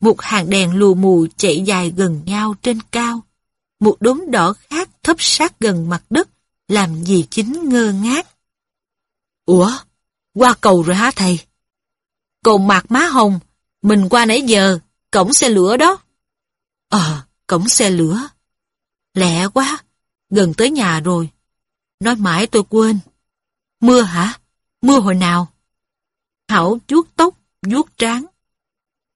một hàng đèn lù mù chạy dài gần nhau trên cao. Một đốm đỏ khác thấp sát gần mặt đất, làm gì chính ngơ ngác. Ủa, qua cầu rồi hả thầy? Cầu mạc má hồng, mình qua nãy giờ, cổng xe lửa đó. Ờ, cổng xe lửa. Lẹ quá, gần tới nhà rồi. Nói mãi tôi quên. Mưa hả? Mưa hồi nào? Hảo chuốt tóc, vuốt trán.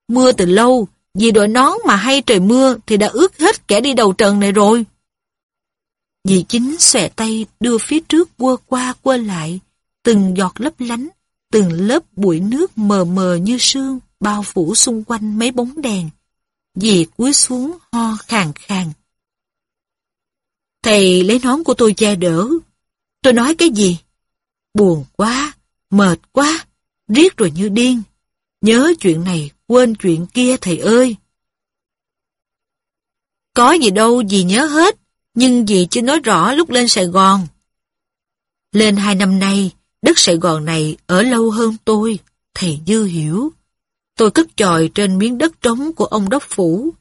Mưa từ lâu, vì đội nón mà hay trời mưa thì đã ướt hết kẻ đi đầu trần này rồi. Dì chính xòe tay đưa phía trước quơ qua quơ lại, từng giọt lấp lánh, từng lớp bụi nước mờ mờ như sương bao phủ xung quanh mấy bóng đèn. Dì cúi xuống ho khàn khàn. Thầy lấy nón của tôi che đỡ. Tôi nói cái gì? Buồn quá, mệt quá, riết rồi như điên. Nhớ chuyện này, quên chuyện kia thầy ơi. Có gì đâu dì nhớ hết, nhưng dì chưa nói rõ lúc lên Sài Gòn. Lên hai năm nay, đất Sài Gòn này ở lâu hơn tôi, thầy dư hiểu. Tôi cất chòi trên miếng đất trống của ông đốc phủ.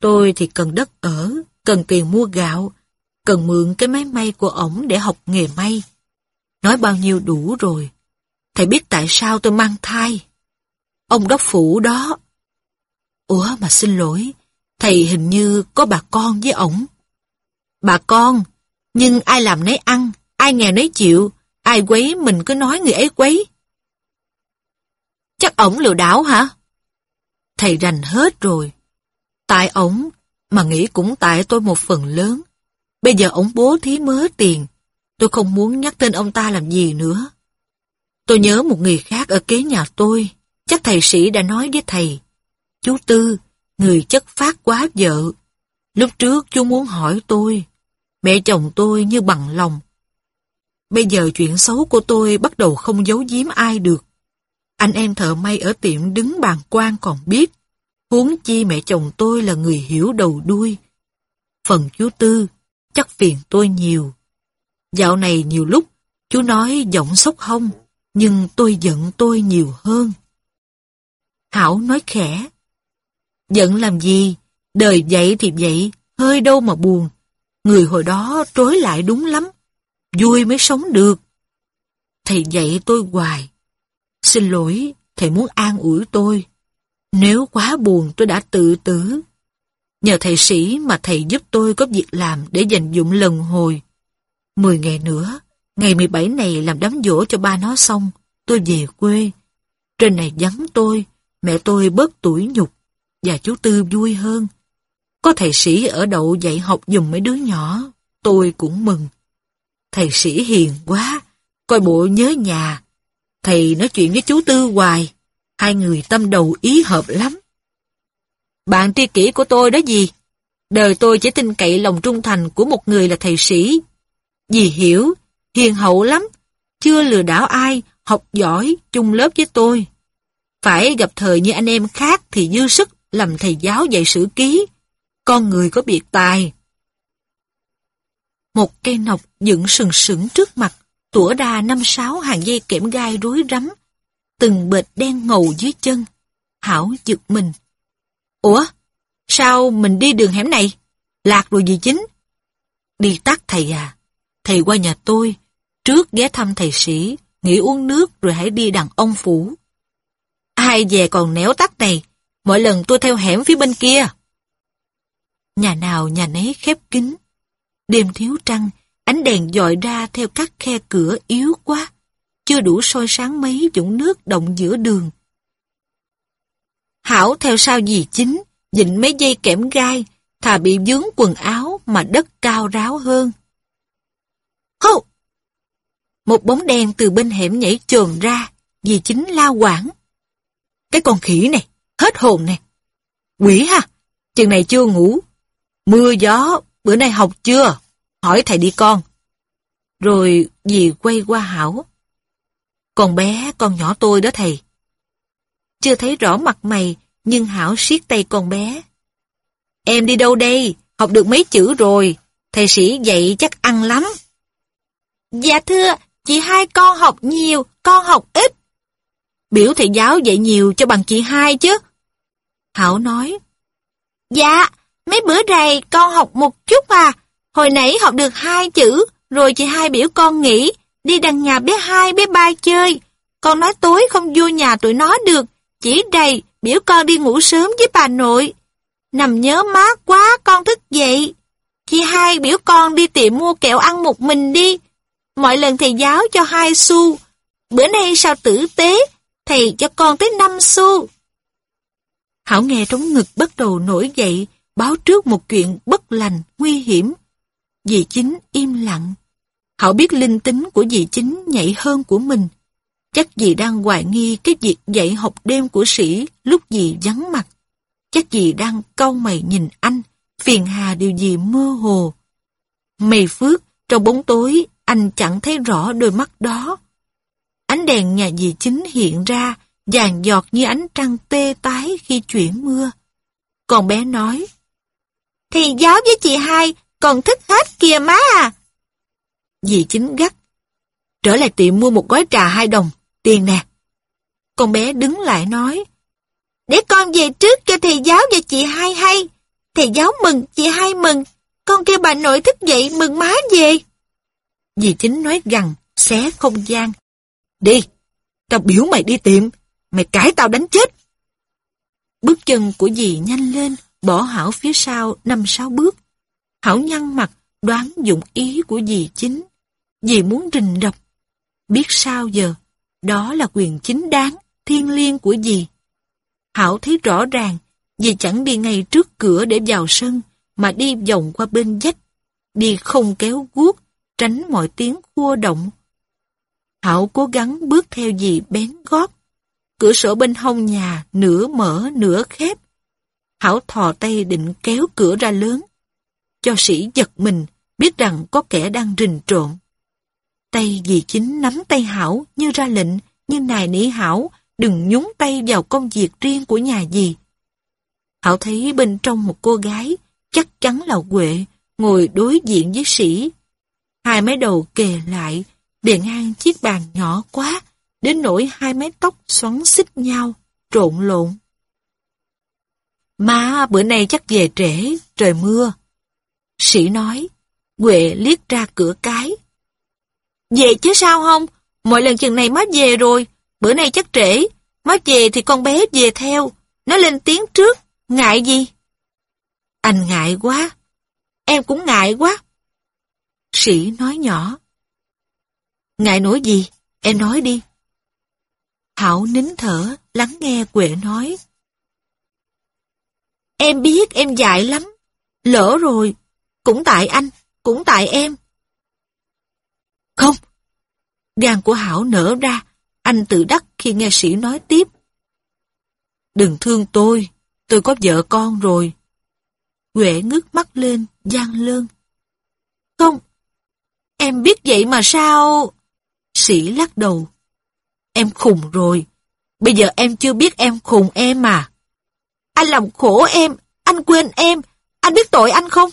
Tôi thì cần đất ở, cần tiền mua gạo, cần mượn cái máy may của ổng để học nghề may. Nói bao nhiêu đủ rồi. Thầy biết tại sao tôi mang thai. Ông đốc phủ đó. Ủa mà xin lỗi, thầy hình như có bà con với ổng. Bà con, nhưng ai làm nấy ăn, ai nghèo nấy chịu, ai quấy mình cứ nói người ấy quấy. Chắc ổng lừa đảo hả? Thầy rành hết rồi. Tại ổng, mà nghĩ cũng tại tôi một phần lớn. Bây giờ ổng bố thí mớ tiền, tôi không muốn nhắc tên ông ta làm gì nữa. Tôi nhớ một người khác ở kế nhà tôi, chắc thầy sĩ đã nói với thầy. Chú Tư, người chất phát quá vợ. Lúc trước chú muốn hỏi tôi, mẹ chồng tôi như bằng lòng. Bây giờ chuyện xấu của tôi bắt đầu không giấu giếm ai được. Anh em thợ may ở tiệm đứng bàn quan còn biết. Huống chi mẹ chồng tôi là người hiểu đầu đuôi. Phần chú Tư, chắc phiền tôi nhiều. Dạo này nhiều lúc, chú nói giọng sốc hông, nhưng tôi giận tôi nhiều hơn. Thảo nói khẽ. Giận làm gì? Đời vậy thì vậy, hơi đâu mà buồn. Người hồi đó trối lại đúng lắm. Vui mới sống được. Thầy dạy tôi hoài. Xin lỗi, thầy muốn an ủi tôi. Nếu quá buồn tôi đã tự tử. Nhờ thầy sĩ mà thầy giúp tôi có việc làm để dành dụng lần hồi. Mười ngày nữa, ngày 17 này làm đám dỗ cho ba nó xong, tôi về quê. Trên này vắng tôi, mẹ tôi bớt tuổi nhục, và chú Tư vui hơn. Có thầy sĩ ở đậu dạy học dùm mấy đứa nhỏ, tôi cũng mừng. Thầy sĩ hiền quá, coi bộ nhớ nhà. Thầy nói chuyện với chú Tư hoài, hai người tâm đầu ý hợp lắm. Bạn tri kỷ của tôi đó gì? Đời tôi chỉ tin cậy lòng trung thành của một người là thầy sĩ. Dì hiểu, hiền hậu lắm, chưa lừa đảo ai, học giỏi, chung lớp với tôi. Phải gặp thời như anh em khác thì dư sức làm thầy giáo dạy sử ký. Con người có biệt tài. Một cây nọc dựng sừng sững trước mặt, tủa đa năm sáu hàng dây kẽm gai rối rắm, từng bệt đen ngầu dưới chân. Hảo giật mình. Ủa? Sao mình đi đường hẻm này? Lạc rồi gì chính? Đi tắt thầy à? Thầy qua nhà tôi, trước ghé thăm thầy sĩ, nghỉ uống nước rồi hãy đi đằng ông phủ hai về còn néo tắt này, mỗi lần tôi theo hẻm phía bên kia. Nhà nào nhà nấy khép kín. Đêm thiếu trăng, ánh đèn dọi ra theo các khe cửa yếu quá, chưa đủ soi sáng mấy dũng nước động giữa đường. Hảo theo sao gì chính, dịnh mấy dây kẽm gai, thà bị dướng quần áo mà đất cao ráo hơn. Hô! Một bóng đen từ bên hẻm nhảy trồm ra, Dì chính la quảng. Cái con khỉ này, hết hồn này Quỷ ha, chừng này chưa ngủ. Mưa gió, bữa nay học chưa? Hỏi thầy đi con. Rồi dì quay qua Hảo. Con bé, con nhỏ tôi đó thầy. Chưa thấy rõ mặt mày, nhưng Hảo siết tay con bé. Em đi đâu đây? Học được mấy chữ rồi. Thầy sĩ dạy chắc ăn lắm. Dạ thưa, chị hai con học nhiều, con học ít. Biểu thầy giáo dạy nhiều cho bằng chị hai chứ. Hảo nói, Dạ, mấy bữa này con học một chút à. Hồi nãy học được hai chữ, rồi chị hai biểu con nghỉ, đi đằng nhà bé hai bé ba chơi. Con nói tối không vô nhà tụi nó được, chỉ đầy, biểu con đi ngủ sớm với bà nội. Nằm nhớ mát quá, con thức dậy. Chị hai biểu con đi tiệm mua kẹo ăn một mình đi. Mọi lần thầy giáo cho hai xu. Bữa nay sao tử tế, thầy cho con tới năm xu. Hảo nghe trống ngực bắt đầu nổi dậy, báo trước một chuyện bất lành, nguy hiểm. Dì chính im lặng. Hảo biết linh tính của dì chính nhạy hơn của mình. Chắc dì đang hoài nghi cái việc dạy học đêm của sĩ lúc dì vắng mặt. Chắc dì đang câu mày nhìn anh, phiền hà điều gì mơ hồ. Mày phước, trong bóng tối, anh chẳng thấy rõ đôi mắt đó. Ánh đèn nhà dì chính hiện ra, vàng giọt như ánh trăng tê tái khi chuyển mưa. Còn bé nói, Thì giáo với chị hai, còn thức hết kìa má à. Dì chính gắt, trở lại tiệm mua một gói trà hai đồng, tiền nè. Con bé đứng lại nói, Để con về trước cho thầy giáo và chị hai hay. Thầy giáo mừng, chị hai mừng. Con kêu bà nội thức dậy mừng má về. Dì chính nói gằn, xé không gian. Đi, tao biểu mày đi tìm mày cãi tao đánh chết. Bước chân của dì nhanh lên, bỏ Hảo phía sau năm sáu bước. Hảo nhăn mặt, đoán dụng ý của dì chính. Dì muốn rình rập. Biết sao giờ, đó là quyền chính đáng, thiên liêng của dì. Hảo thấy rõ ràng, dì chẳng đi ngay trước cửa để vào sân, mà đi vòng qua bên dách. Đi không kéo guốc, tránh mọi tiếng khua động. Hảo cố gắng bước theo dì bén gót. Cửa sổ bên hông nhà nửa mở nửa khép. Hảo thò tay định kéo cửa ra lớn. Cho sĩ giật mình, biết rằng có kẻ đang rình trộm. Tay dì chính nắm tay Hảo như ra lệnh, như nài nỉ Hảo, đừng nhúng tay vào công việc riêng của nhà dì. Hảo thấy bên trong một cô gái, chắc chắn là Huệ, ngồi đối diện với sĩ. Hai mái đầu kề lại, để ngang chiếc bàn nhỏ quá, đến nỗi hai mái tóc xoắn xích nhau, trộn lộn. Má bữa nay chắc về trễ, trời mưa. Sĩ nói, Huệ liếc ra cửa cái. Về chứ sao không? Mọi lần chừng này má về rồi, bữa nay chắc trễ. Má về thì con bé về theo. Nó lên tiếng trước, ngại gì? Anh ngại quá. Em cũng ngại quá. Sĩ nói nhỏ ngài nói gì? Em nói đi. Hảo nín thở, lắng nghe Quệ nói. Em biết em dại lắm. Lỡ rồi. Cũng tại anh, cũng tại em. Không. Gan của Hảo nở ra, anh tự đắc khi nghe sĩ nói tiếp. Đừng thương tôi, tôi có vợ con rồi. Huệ ngước mắt lên, gian lơn. Không, em biết vậy mà sao... Sĩ lắc đầu. Em khùng rồi. Bây giờ em chưa biết em khùng em mà. Anh làm khổ em, anh quên em, anh biết tội anh không?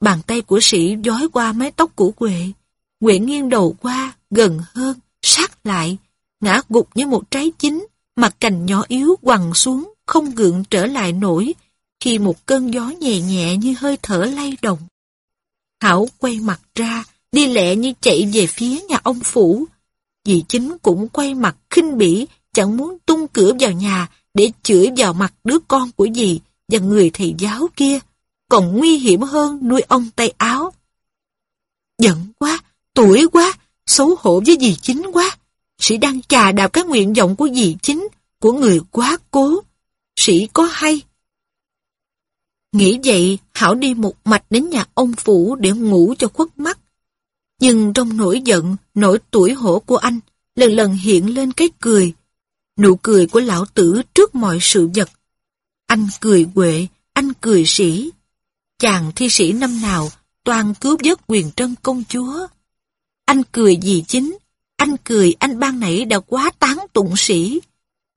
Bàn tay của sĩ dói qua mái tóc của Huệ. Huệ nghiêng đầu qua, gần hơn, sát lại, ngã gục như một trái chín, mặt cành nhỏ yếu quằn xuống, không gượng trở lại nổi, khi một cơn gió nhẹ nhẹ như hơi thở lay động. Hảo quay mặt ra, đi lẹ như chạy về phía nhà ông Phủ. Dì chính cũng quay mặt khinh bỉ, chẳng muốn tung cửa vào nhà để chửi vào mặt đứa con của dì và người thầy giáo kia, còn nguy hiểm hơn nuôi ông tay áo. Giận quá, tuổi quá, xấu hổ với dì chính quá. Sĩ đang trà đạp cái nguyện vọng của dì chính, của người quá cố. Sĩ có hay. Nghĩ vậy, Hảo đi một mạch đến nhà ông Phủ để ngủ cho khuất mắt. Nhưng trong nỗi giận, nỗi tuổi hổ của anh, lần lần hiện lên cái cười. Nụ cười của lão tử trước mọi sự vật. Anh cười quệ, anh cười sĩ. Chàng thi sĩ năm nào toàn cứu vớt quyền trân công chúa. Anh cười gì chính, anh cười anh ban nãy đã quá tán tụng sĩ.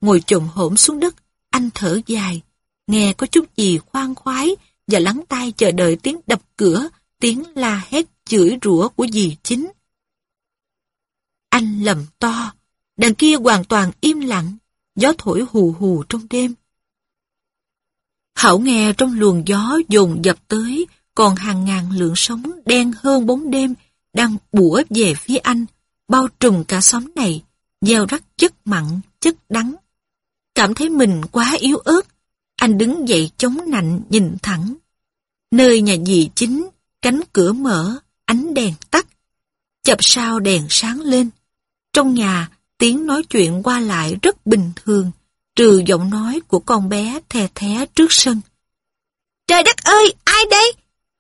Ngồi chồm hổm xuống đất, anh thở dài, nghe có chút gì khoan khoái và lắng tai chờ đợi tiếng đập cửa, tiếng la hét chửi rủa của dì chính. Anh lầm to, đằng kia hoàn toàn im lặng, gió thổi hù hù trong đêm. Hảo nghe trong luồng gió dồn dập tới, còn hàng ngàn lượng sóng đen hơn bóng đêm đang bủa về phía anh, bao trùm cả xóm này, gieo rắc chất mặn, chất đắng. Cảm thấy mình quá yếu ớt, anh đứng dậy chống nạnh nhìn thẳng. Nơi nhà dì chính, cánh cửa mở, ánh đèn tắt. Chập sao đèn sáng lên. Trong nhà, tiếng nói chuyện qua lại rất bình thường, trừ giọng nói của con bé thè thé trước sân. Trời đất ơi, ai đây?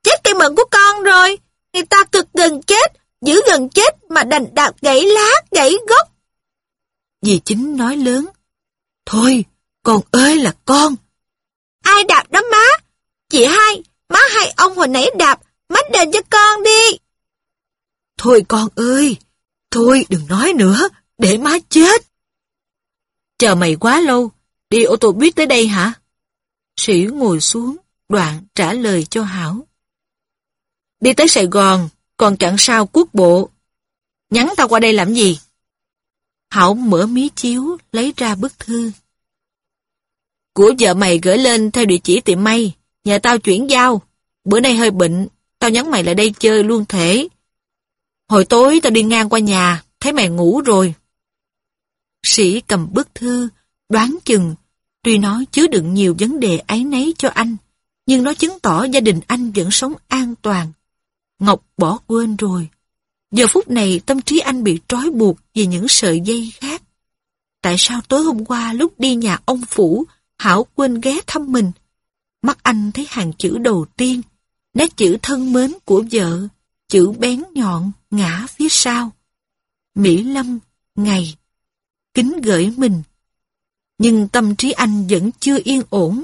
Chết cây mận của con rồi. Người ta cực gần chết, giữ gần chết mà đành đạp gãy lá, gãy gốc. Dì chính nói lớn. Thôi, con ơi là con. Ai đạp đó má? Chị hai, má hai ông hồi nãy đạp, má đền cho con đi. Thôi con ơi, thôi đừng nói nữa, để má chết. Chờ mày quá lâu, đi ô tô buýt tới đây hả? Sĩ ngồi xuống, đoạn trả lời cho Hảo. Đi tới Sài Gòn, còn chặn sao quốc bộ. Nhắn tao qua đây làm gì? Hảo mở mí chiếu, lấy ra bức thư. Của vợ mày gửi lên theo địa chỉ tiệm may, nhà tao chuyển giao. Bữa nay hơi bệnh, tao nhắn mày lại đây chơi luôn thể. Hồi tối tao đi ngang qua nhà, thấy mày ngủ rồi. Sĩ cầm bức thư, đoán chừng, tuy nó chứa đựng nhiều vấn đề ấy nấy cho anh, nhưng nó chứng tỏ gia đình anh vẫn sống an toàn. Ngọc bỏ quên rồi. Giờ phút này tâm trí anh bị trói buộc vì những sợi dây khác. Tại sao tối hôm qua lúc đi nhà ông Phủ, Hảo quên ghé thăm mình? Mắt anh thấy hàng chữ đầu tiên, nét chữ thân mến của vợ, chữ bén nhọn ngã phía sau. Mỹ Lâm, ngày, kính gửi mình. Nhưng tâm trí anh vẫn chưa yên ổn.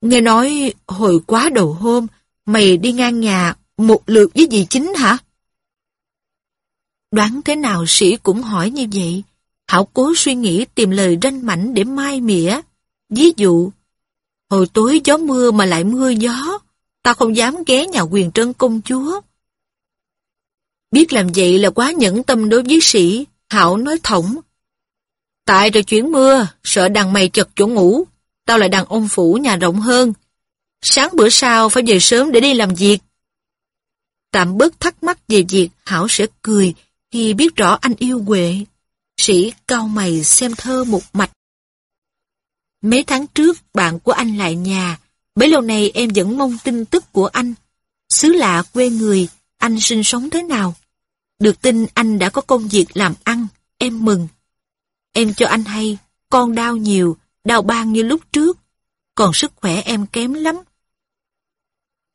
Nghe nói hồi quá đầu hôm, mày đi ngang nhà một lượt với dì chính hả? Đoán thế nào sĩ cũng hỏi như vậy. Hảo cố suy nghĩ tìm lời ranh mảnh để mai mỉa. Ví dụ, hồi tối gió mưa mà lại mưa gió, ta không dám ghé nhà quyền trân công chúa. Biết làm vậy là quá nhẫn tâm đối với sĩ, Hảo nói thỏng. Tại rồi chuyển mưa, sợ đằng mày chật chỗ ngủ, tao lại đằng ông phủ nhà rộng hơn. Sáng bữa sau phải về sớm để đi làm việc. Tạm bớt thắc mắc về việc Hảo sẽ cười khi biết rõ anh yêu Huệ. Sĩ cau mày xem thơ một mạch. Mấy tháng trước, bạn của anh lại nhà. Bấy lâu nay em vẫn mong tin tức của anh. Xứ lạ quê người, anh sinh sống thế nào? Được tin anh đã có công việc làm ăn, em mừng. Em cho anh hay, con đau nhiều, đau ban như lúc trước. Còn sức khỏe em kém lắm.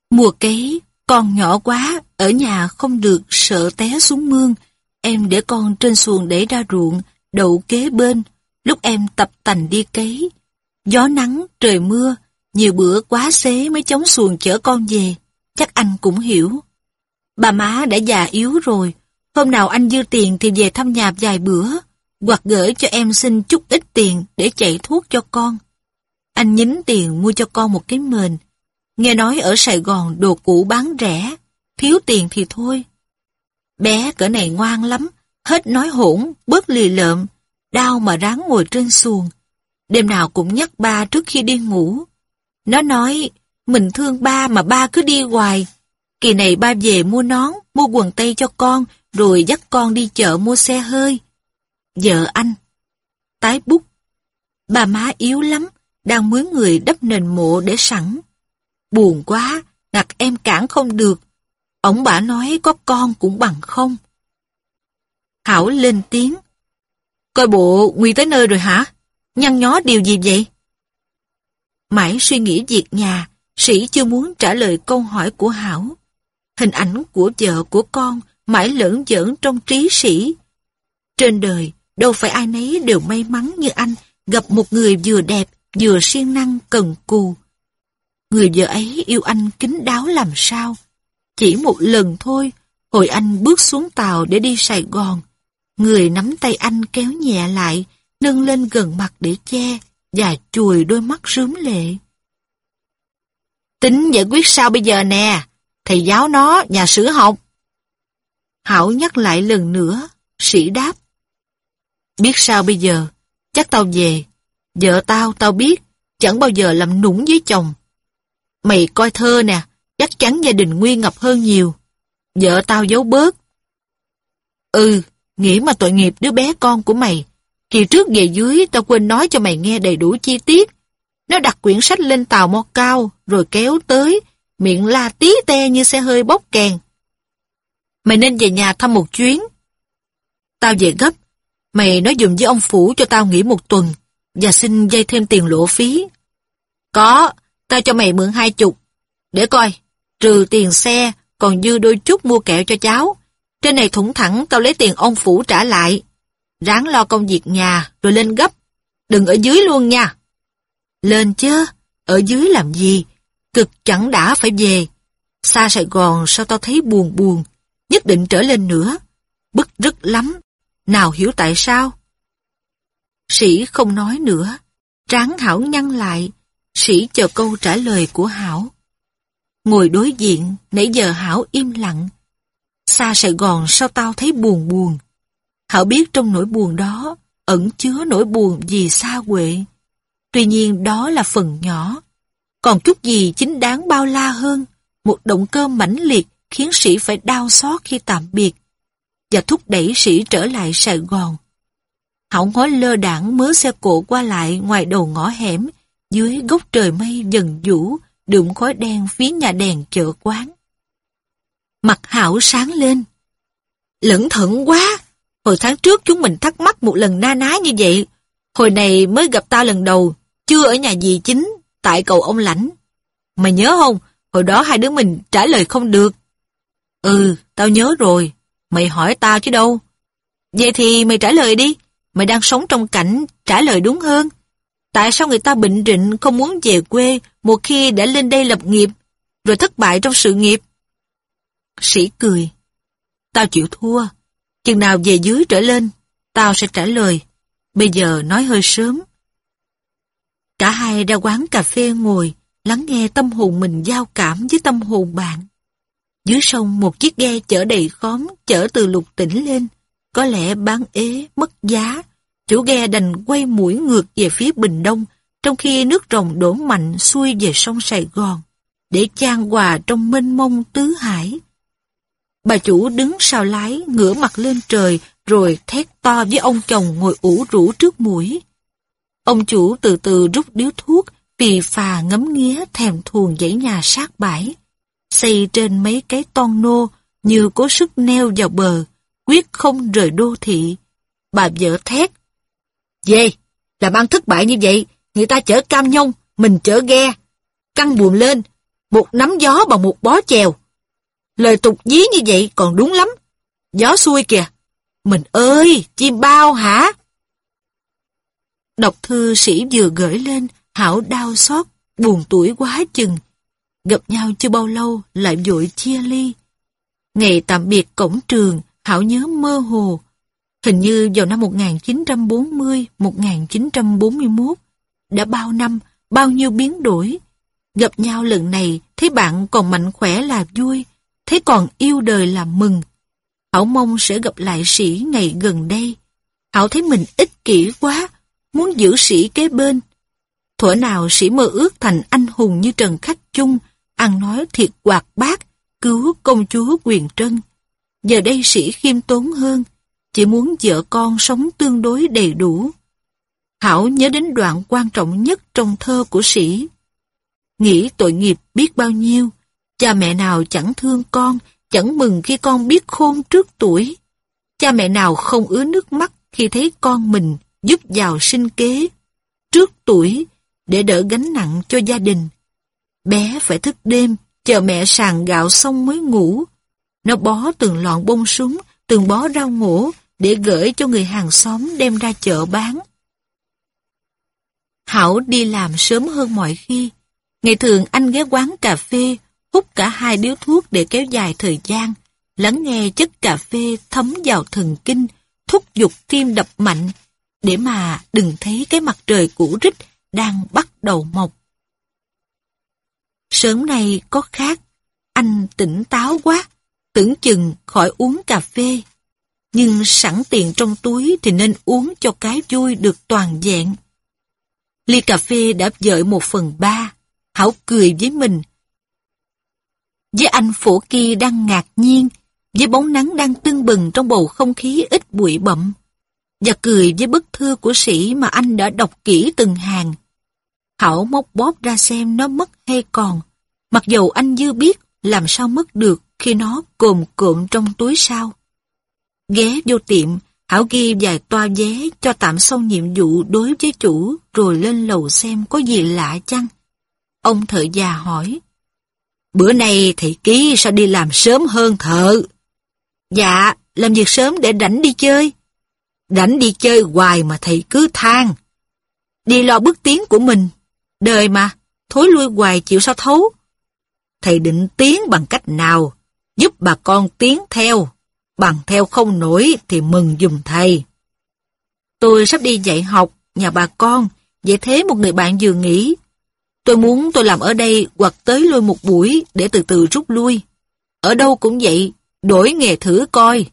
Mùa cấy, con nhỏ quá, ở nhà không được sợ té xuống mương. Em để con trên xuồng để ra ruộng, đậu kế bên, lúc em tập tành đi cấy. Gió nắng, trời mưa, nhiều bữa quá xế mới chống xuồng chở con về, chắc anh cũng hiểu. Bà má đã già yếu rồi, hôm nào anh dư tiền thì về thăm nhà vài bữa, hoặc gửi cho em xin chút ít tiền để chạy thuốc cho con. Anh nhín tiền mua cho con một cái mền. Nghe nói ở Sài Gòn đồ cũ bán rẻ, thiếu tiền thì thôi. Bé cỡ này ngoan lắm, hết nói hỗn, bớt lì lợm, đau mà ráng ngồi trên xuồng. Đêm nào cũng nhắc ba trước khi đi ngủ. Nó nói, mình thương ba mà ba cứ đi hoài. Kỳ này ba về mua nón, mua quần tây cho con, rồi dắt con đi chợ mua xe hơi. Vợ anh. Tái bút. Bà má yếu lắm, đang mướn người đắp nền mộ để sẵn. Buồn quá, ngặt em cản không được. Ông bà nói có con cũng bằng không. Hảo lên tiếng. Coi bộ Nguy tới nơi rồi hả? Nhăn nhó điều gì vậy? Mãi suy nghĩ việc nhà, Sĩ chưa muốn trả lời câu hỏi của Hảo. Hình ảnh của vợ của con mãi lẫn giỡn trong trí Sĩ. Trên đời, đâu phải ai nấy đều may mắn như anh gặp một người vừa đẹp, vừa siêng năng, cần cù. Người vợ ấy yêu anh kính đáo làm sao. Chỉ một lần thôi, hồi anh bước xuống tàu để đi Sài Gòn, người nắm tay anh kéo nhẹ lại, nâng lên gần mặt để che, và chùi đôi mắt rướm lệ. Tính giải quyết sao bây giờ nè, thầy giáo nó, nhà sử học. Hảo nhắc lại lần nữa, sĩ đáp. Biết sao bây giờ, chắc tao về, vợ tao tao biết, chẳng bao giờ làm nũng với chồng. Mày coi thơ nè, chắc chắn gia đình nguy ngập hơn nhiều. Vợ tao giấu bớt. Ừ, nghĩ mà tội nghiệp đứa bé con của mày. Kỳ trước về dưới tao quên nói cho mày nghe đầy đủ chi tiết. Nó đặt quyển sách lên tàu mo cao, rồi kéo tới, miệng la tí te như xe hơi bốc kèn. Mày nên về nhà thăm một chuyến. Tao về gấp. Mày nói dùng với ông Phủ cho tao nghỉ một tuần và xin dây thêm tiền lộ phí. Có, tao cho mày mượn hai chục. Để coi, trừ tiền xe, còn dư đôi chút mua kẹo cho cháu. Trên này thủng thẳng tao lấy tiền ông Phủ trả lại. Ráng lo công việc nhà rồi lên gấp. Đừng ở dưới luôn nha. Lên chứ, ở dưới làm gì? Cực chẳng đã phải về. Xa Sài Gòn sao tao thấy buồn buồn, nhất định trở lên nữa. Bức rứt lắm, nào hiểu tại sao? Sĩ không nói nữa, tráng Hảo nhăn lại, Sĩ chờ câu trả lời của Hảo. Ngồi đối diện, nãy giờ Hảo im lặng. Xa Sài Gòn sao tao thấy buồn buồn. Hảo biết trong nỗi buồn đó, ẩn chứa nỗi buồn vì xa quệ. Tuy nhiên đó là phần nhỏ. Còn chút gì chính đáng bao la hơn, một động cơ mãnh liệt khiến sĩ phải đau xót khi tạm biệt và thúc đẩy sĩ trở lại Sài Gòn. Hảo ngó lơ đảng mớ xe cộ qua lại ngoài đầu ngõ hẻm, dưới gốc trời mây dần vũ, đượm khói đen phía nhà đèn chợ quán. Mặt Hảo sáng lên. Lẫn thận quá! Hồi tháng trước chúng mình thắc mắc một lần na ná như vậy. Hồi này mới gặp ta lần đầu, chưa ở nhà dì chính, tại cầu ông lãnh. Mày nhớ không? Hồi đó hai đứa mình trả lời không được. Ừ, tao nhớ rồi. Mày hỏi tao chứ đâu. Vậy thì mày trả lời đi. Mày đang sống trong cảnh trả lời đúng hơn. Tại sao người ta bệnh rịnh không muốn về quê một khi đã lên đây lập nghiệp, rồi thất bại trong sự nghiệp? Sĩ cười. Tao chịu thua. Chừng nào về dưới trở lên, tao sẽ trả lời. Bây giờ nói hơi sớm. Cả hai ra quán cà phê ngồi, lắng nghe tâm hồn mình giao cảm với tâm hồn bạn. Dưới sông một chiếc ghe chở đầy khóm, chở từ lục tỉnh lên. Có lẽ bán ế, mất giá. Chủ ghe đành quay mũi ngược về phía Bình Đông, trong khi nước rồng đổ mạnh xuôi về sông Sài Gòn, để chan hòa trong mênh mông tứ hải. Bà chủ đứng sau lái, ngửa mặt lên trời, rồi thét to với ông chồng ngồi ủ rũ trước mũi. Ông chủ từ từ rút điếu thuốc, vì phà ngấm nghía thèm thuồng dãy nhà sát bãi xây trên mấy cái ton nô như cố sức neo vào bờ, quyết không rời đô thị. Bà vợ thét. Về, làm ăn thất bại như vậy, người ta chở cam nhông, mình chở ghe. Căng buồm lên, một nắm gió bằng một bó chèo. Lời tục dí như vậy còn đúng lắm. Gió xuôi kìa. Mình ơi, chim bao hả? Đọc thư sĩ vừa gửi lên, Hảo đau xót, buồn tuổi quá chừng, Gặp nhau chưa bao lâu lại vội chia ly. Ngày tạm biệt cổng trường, Hảo nhớ mơ hồ. Hình như vào năm 1940-1941, đã bao năm, bao nhiêu biến đổi. Gặp nhau lần này, thấy bạn còn mạnh khỏe là vui, thế còn yêu đời là mừng. Hảo mong sẽ gặp lại sĩ ngày gần đây. Hảo thấy mình ích kỷ quá, muốn giữ sĩ kế bên. Thuở nào sĩ mơ ước thành anh hùng như Trần Khách Chung, ăn nói thiệt quạt bác cứu công chúa quyền trân. Giờ đây sĩ khiêm tốn hơn, chỉ muốn vợ con sống tương đối đầy đủ. Hảo nhớ đến đoạn quan trọng nhất trong thơ của sĩ. Nghĩ tội nghiệp biết bao nhiêu, cha mẹ nào chẳng thương con, chẳng mừng khi con biết khôn trước tuổi. Cha mẹ nào không ứa nước mắt khi thấy con mình giúp giàu sinh kế, trước tuổi, để đỡ gánh nặng cho gia đình. Bé phải thức đêm, chờ mẹ sàng gạo xong mới ngủ. Nó bó từng lọn bông súng, từng bó rau ngổ để gửi cho người hàng xóm đem ra chợ bán. Hảo đi làm sớm hơn mọi khi. Ngày thường anh ghé quán cà phê, hút cả hai điếu thuốc để kéo dài thời gian, lắng nghe chất cà phê thấm vào thần kinh, thúc giục tim đập mạnh, để mà đừng thấy cái mặt trời cũ rích đang bắt đầu mọc. Sớm nay có khác, anh tỉnh táo quá, tưởng chừng khỏi uống cà phê. Nhưng sẵn tiền trong túi thì nên uống cho cái vui được toàn vẹn. Ly cà phê đã dợi một phần ba. Hảo cười với mình. Với anh phổ kia đang ngạc nhiên, với bóng nắng đang tưng bừng trong bầu không khí ít bụi bậm, và cười với bức thư của sĩ mà anh đã đọc kỹ từng hàng. Hảo móc bóp ra xem nó mất hay còn, mặc dầu anh dư biết làm sao mất được khi nó cồm cộm trong túi sao. Ghé vô tiệm, Hảo ghi vài toa vé cho tạm xong nhiệm vụ đối với chủ rồi lên lầu xem có gì lạ chăng. Ông thợ già hỏi. Bữa nay thầy ký sao đi làm sớm hơn thợ? Dạ, làm việc sớm để rảnh đi chơi. Rảnh đi chơi hoài mà thầy cứ than. Đi lo bước tiến của mình. Đời mà, thối lui hoài chịu sao thấu. Thầy định tiến bằng cách nào? Giúp bà con tiến theo. Bằng theo không nổi thì mừng dùm thầy. Tôi sắp đi dạy học, nhà bà con, vậy thế một người bạn vừa nghỉ. Tôi muốn tôi làm ở đây hoặc tới lui một buổi để từ từ rút lui. Ở đâu cũng vậy, đổi nghề thử coi.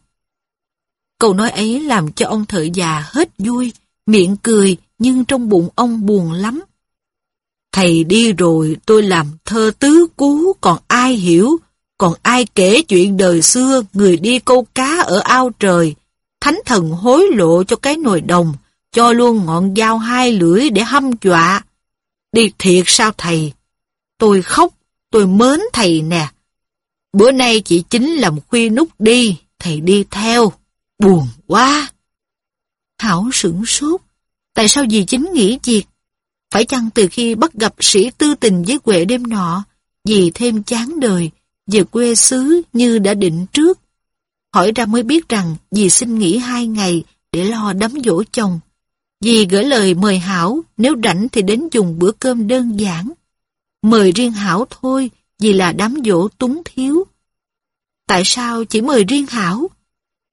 Câu nói ấy làm cho ông thợ già hết vui, miệng cười nhưng trong bụng ông buồn lắm. Thầy đi rồi tôi làm thơ tứ cú còn ai hiểu, còn ai kể chuyện đời xưa người đi câu cá ở ao trời, thánh thần hối lộ cho cái nồi đồng, cho luôn ngọn dao hai lưỡi để hâm dọa. Đi thiệt sao thầy? Tôi khóc, tôi mến thầy nè. Bữa nay chị chính làm khuya nút đi, thầy đi theo. Buồn quá. Hảo sửng sốt. Tại sao dì chính nghĩ việc? Phải chăng từ khi bắt gặp sĩ tư tình với quệ đêm nọ, dì thêm chán đời, về quê xứ như đã định trước. Hỏi ra mới biết rằng dì xin nghỉ hai ngày để lo đấm dỗ chồng. Dì gửi lời mời Hảo, nếu rảnh thì đến dùng bữa cơm đơn giản. Mời riêng Hảo thôi, vì là đám dỗ túng thiếu. Tại sao chỉ mời riêng Hảo?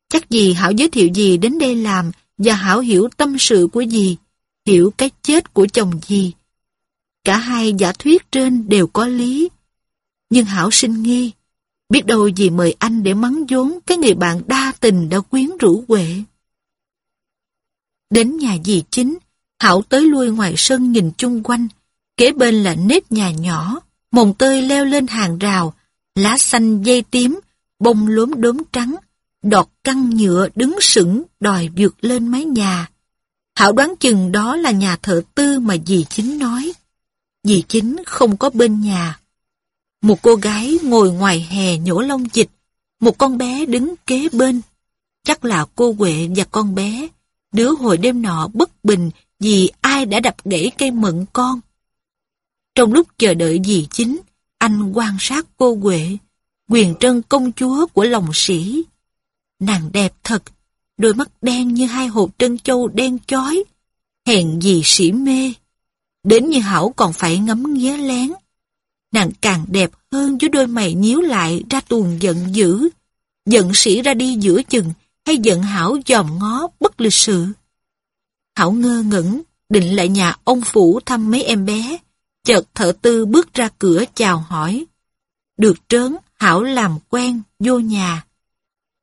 Chắc gì Hảo giới thiệu gì đến đây làm và Hảo hiểu tâm sự của dì, hiểu cái chết của chồng dì. Cả hai giả thuyết trên đều có lý. Nhưng Hảo sinh nghi, biết đâu dì mời anh để mắng vốn cái người bạn đa tình đã quyến rũ Huệ. Đến nhà dì chính, Hảo tới lui ngoài sân nhìn chung quanh, kế bên là nếp nhà nhỏ, mồng tơi leo lên hàng rào, lá xanh dây tím, bông lốm đốm trắng, đọt căng nhựa đứng sững đòi vượt lên mái nhà. Hảo đoán chừng đó là nhà thợ tư mà dì chính nói. Dì chính không có bên nhà. Một cô gái ngồi ngoài hè nhổ lông dịch, một con bé đứng kế bên. Chắc là cô Huệ và con bé, đứa hồi đêm nọ bất bình vì ai đã đập gãy cây mận con. Trong lúc chờ đợi dì chính, anh quan sát cô Huệ, quyền trân công chúa của lòng sĩ. Nàng đẹp thật, đôi mắt đen như hai hộp trân châu đen chói, hèn gì sĩ mê. Đến như Hảo còn phải ngắm nghía lén. Nàng càng đẹp hơn với đôi mày nhíu lại ra tuồng giận dữ. Giận sĩ ra đi giữa chừng hay giận Hảo dòm ngó bất lịch sự. Hảo ngơ ngẩn, định lại nhà ông Phủ thăm mấy em bé. Chợt thợ tư bước ra cửa chào hỏi. Được trớn, Hảo làm quen, vô nhà.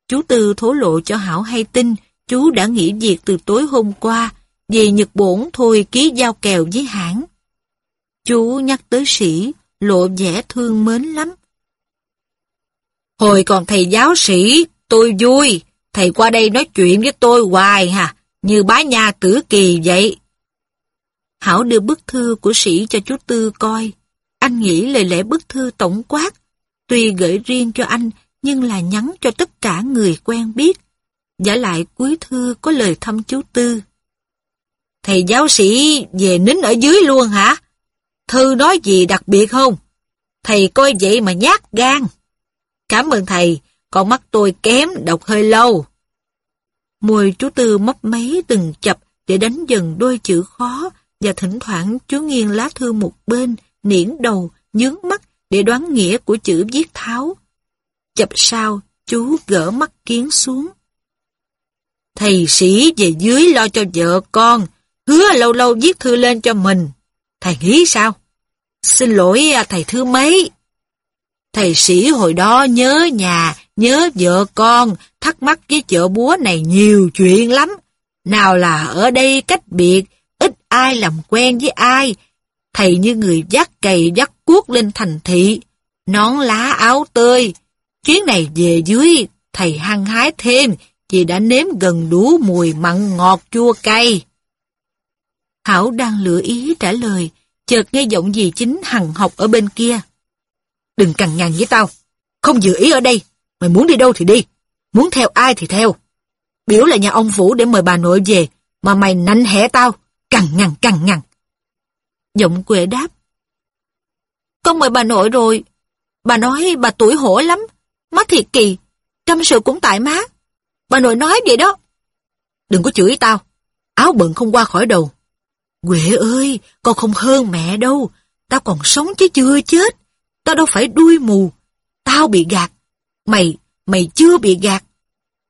Chú Tư thổ lộ cho Hảo hay tin, chú đã nghỉ việc từ tối hôm qua, vì Nhật Bổn thôi ký giao kèo với hãng. Chú nhắc tới sĩ, lộ vẻ thương mến lắm. Hồi còn thầy giáo sĩ, tôi vui, thầy qua đây nói chuyện với tôi hoài hà, như bá nha tử kỳ vậy. Hảo đưa bức thư của sĩ cho chú Tư coi. Anh nghĩ lời lẽ bức thư tổng quát, tuy gửi riêng cho anh nhưng là nhắn cho tất cả người quen biết. Giả lại cuối thư có lời thăm chú Tư. Thầy giáo sĩ về nín ở dưới luôn hả? Thư nói gì đặc biệt không? Thầy coi vậy mà nhát gan. Cảm ơn thầy, con mắt tôi kém, đọc hơi lâu. Môi chú Tư mấp máy từng chập để đánh dần đôi chữ khó và thỉnh thoảng chú nghiêng lá thư một bên, niễn đầu, nhướng mắt để đoán nghĩa của chữ viết tháo. Chập sau, chú gỡ mắt kiến xuống. Thầy sĩ về dưới lo cho vợ con, hứa lâu lâu viết thư lên cho mình. Thầy nghĩ sao? Xin lỗi à, thầy thứ mấy. Thầy sĩ hồi đó nhớ nhà, nhớ vợ con, thắc mắc với chợ búa này nhiều chuyện lắm. Nào là ở đây cách biệt, ít ai làm quen với ai. Thầy như người dắt cày dắt cuốc lên thành thị, nón lá áo tơi. Chuyến này về dưới, thầy hăng hái thêm, vì đã nếm gần đủ mùi mặn ngọt chua cay. Hảo đang lựa ý trả lời, chợt nghe giọng dì chính hằng học ở bên kia. Đừng cằn nhằn với tao, không dự ý ở đây, mày muốn đi đâu thì đi, muốn theo ai thì theo. Biểu là nhà ông Vũ để mời bà nội về, mà mày nánh hẻ tao, cằn nhằn cằn nhằn. Giọng quệ đáp. Con mời bà nội rồi, bà nói bà tuổi hổ lắm, mắt thiệt kỳ, tâm sự cũng tại má. Bà nội nói vậy đó. Đừng có chửi tao, áo bận không qua khỏi đầu. Quệ ơi, con không hơn mẹ đâu, tao còn sống chứ chưa chết. Tao đâu phải đuôi mù, tao bị gạt. Mày, mày chưa bị gạt.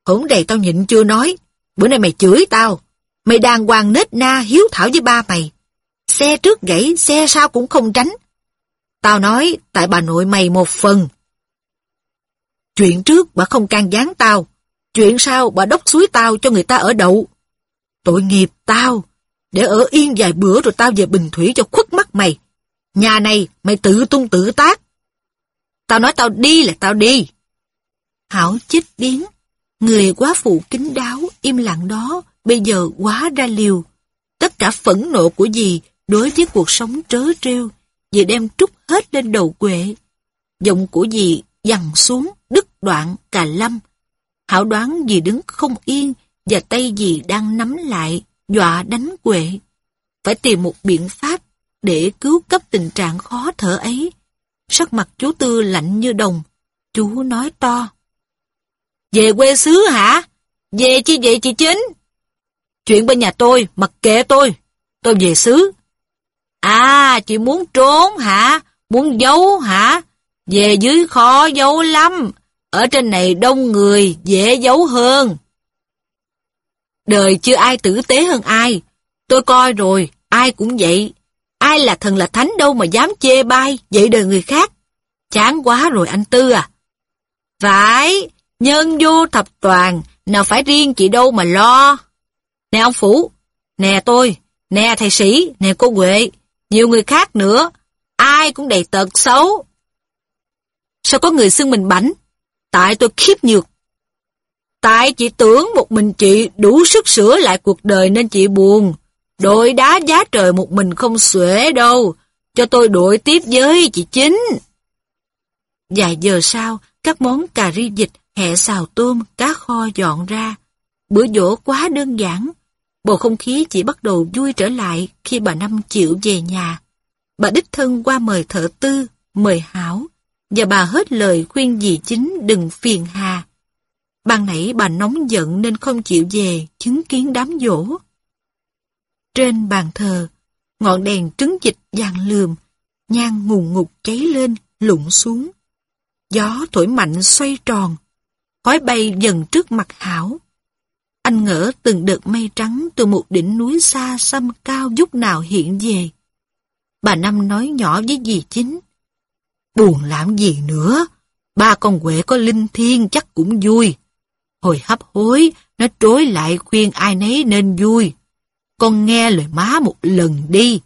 Hổng đầy tao nhịn chưa nói, bữa nay mày chửi tao. Mày đàng hoàng nết na hiếu thảo với ba mày. Xe trước gãy, xe sau cũng không tránh. Tao nói, tại bà nội mày một phần. Chuyện trước bà không can gián tao, chuyện sau bà đốc suối tao cho người ta ở đậu. Tội nghiệp tao, để ở yên vài bữa rồi tao về Bình Thủy cho khuất mắt mày. Nhà này mày tự tung tự tác. Tao nói tao đi là tao đi. Hảo chích biến, người quá phụ kính đáo, im lặng đó, bây giờ quá ra liều. Tất cả phẫn nộ của dì đối với cuộc sống trớ trêu, dì đem trút hết lên đầu quệ. Giọng của dì dằn xuống, đứt đoạn, cà lâm. Hảo đoán dì đứng không yên, và tay dì đang nắm lại, dọa đánh quệ. Phải tìm một biện pháp để cứu cấp tình trạng khó thở ấy. Sắc mặt chú Tư lạnh như đồng. Chú nói to. Về quê xứ hả? Về chi vậy chị Chính? Chuyện bên nhà tôi, mặc kệ tôi. Tôi về xứ. À, chị muốn trốn hả? Muốn giấu hả? Về dưới khó giấu lắm. Ở trên này đông người, dễ giấu hơn. Đời chưa ai tử tế hơn ai. Tôi coi rồi, ai cũng vậy. Ai là thần là thánh đâu mà dám chê bai, vậy đời người khác. Chán quá rồi anh Tư à. Phải, nhân vô thập toàn, nào phải riêng chị đâu mà lo. Nè ông Phủ, nè tôi, nè thầy sĩ, nè cô Huệ, nhiều người khác nữa, ai cũng đầy tật xấu. Sao có người xưng mình bảnh? Tại tôi khiếp nhược. Tại chị tưởng một mình chị đủ sức sửa lại cuộc đời nên chị buồn. Đội đá giá trời một mình không xuể đâu. Cho tôi đội tiếp với chị chính. Vài giờ sau, các món cà ri dịch hẹ xào tôm, cá kho dọn ra. Bữa dỗ quá đơn giản. Bầu không khí chỉ bắt đầu vui trở lại khi bà Năm chịu về nhà. Bà đích thân qua mời thợ tư, mời hảo, và bà hết lời khuyên dì chính đừng phiền hà. Ban nãy bà nóng giận nên không chịu về chứng kiến đám dỗ. Trên bàn thờ, ngọn đèn trứng dịch vàng lườm, nhang ngùn ngục cháy lên, lụng xuống. Gió thổi mạnh xoay tròn, khói bay dần trước mặt Hảo. Anh ngỡ từng đợt mây trắng từ một đỉnh núi xa xăm cao giúp nào hiện về. Bà Năm nói nhỏ với dì chính. Buồn làm gì nữa, ba con quệ có linh thiêng chắc cũng vui. Hồi hấp hối, nó trối lại khuyên ai nấy nên vui. Con nghe lời má một lần đi,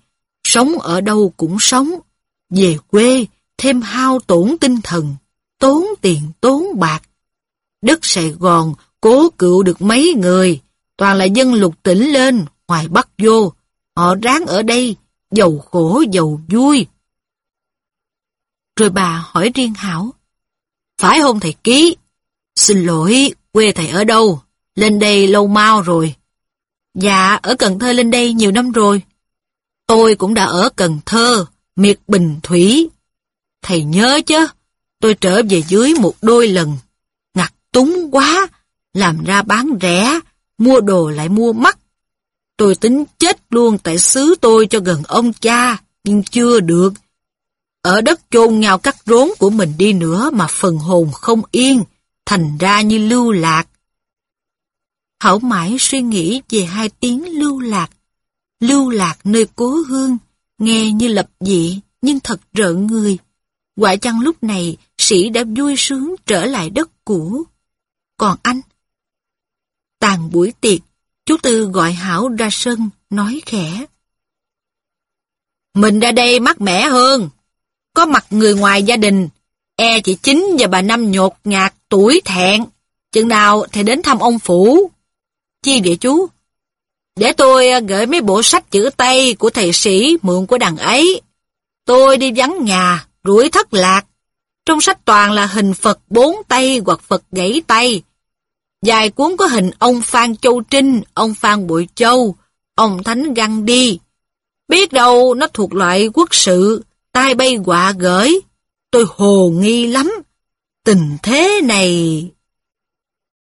sống ở đâu cũng sống. Về quê, thêm hao tổn tinh thần, tốn tiền tốn bạc. Đất Sài Gòn cố cựu được mấy người, toàn là dân lục tỉnh lên, ngoài Bắc vô. Họ ráng ở đây, giàu khổ giàu vui. Rồi bà hỏi riêng Hảo. Phải không thầy ký? Xin lỗi, quê thầy ở đâu? Lên đây lâu mau rồi. Dạ, ở Cần Thơ lên đây nhiều năm rồi. Tôi cũng đã ở Cần Thơ, miệt Bình Thủy. Thầy nhớ chứ, tôi trở về dưới một đôi lần. Túng quá, làm ra bán rẻ, mua đồ lại mua mắc. Tôi tính chết luôn tại xứ tôi cho gần ông cha, nhưng chưa được. Ở đất chôn nhau cắt rốn của mình đi nữa mà phần hồn không yên, thành ra như lưu lạc. Hảo mãi suy nghĩ về hai tiếng lưu lạc. Lưu lạc nơi cố hương, nghe như lập dị, nhưng thật rợn người. Quả chăng lúc này, sĩ đã vui sướng trở lại đất cũ. Còn anh? Tàn buổi tiệc, chú Tư gọi Hảo ra sân, nói khẽ. Mình ra đây mát mẻ hơn. Có mặt người ngoài gia đình, e chị Chính và bà Năm nhột nhạt tuổi thẹn. Chừng nào thì đến thăm ông Phủ. Chi vậy chú? Để tôi à, gửi mấy bộ sách chữ Tây của thầy sĩ mượn của đằng ấy. Tôi đi vắng nhà, rủi thất lạc. Trong sách toàn là hình Phật bốn tay hoặc Phật gãy tay. Dài cuốn có hình ông Phan Châu Trinh, ông Phan Bội Châu, ông Thánh Găng Đi. Biết đâu nó thuộc loại quốc sự, tai bay quạ gởi. Tôi hồ nghi lắm. Tình thế này